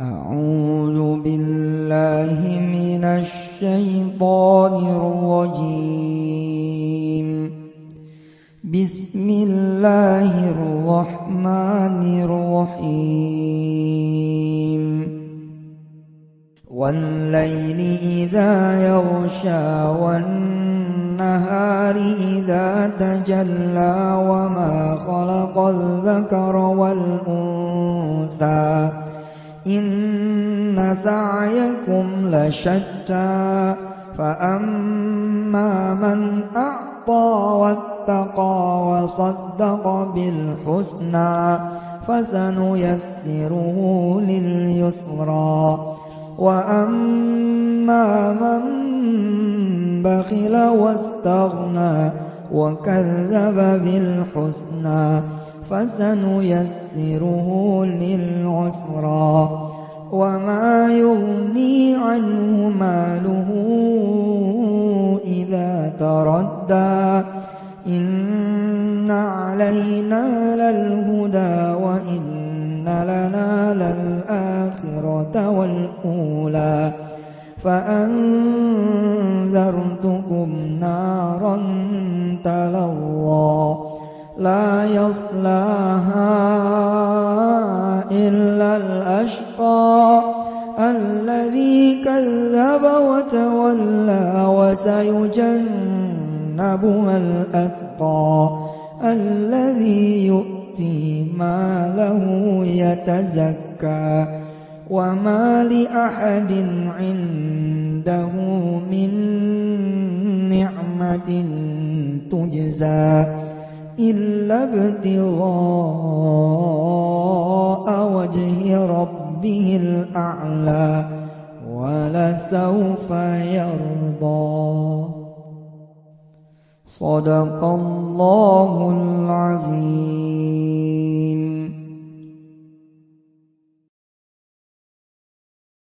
أعوذ بالله من الشيطان الرجيم. بسم الله الرحمن الرحيم. والليل إذا يغشى والنهار إذا تجلى وما خلق الذكر والأنثى إن سعيكم لشتى فأما من أعطى واتقى وصدق بالحسنى فسنيسره لليسرى وأما من بخل واستغنى وكذب بالحسنى فسنيسره للعسرى وما يغني عنه ماله إذا تردى إن علينا للهدى وإن لنا للآخرة والأولى فأنذرتكم نارا تلظى لا يصلاها إلا الأشقى الذي كذب وتولى وسيجنبها الأثقى الذي يؤتي ماله يتزكى وما لأحد عنده من نعمة تجزى إلا ابتغاء وجه ربه الأعلى ولسوف يرضى. صدق الله العظيم.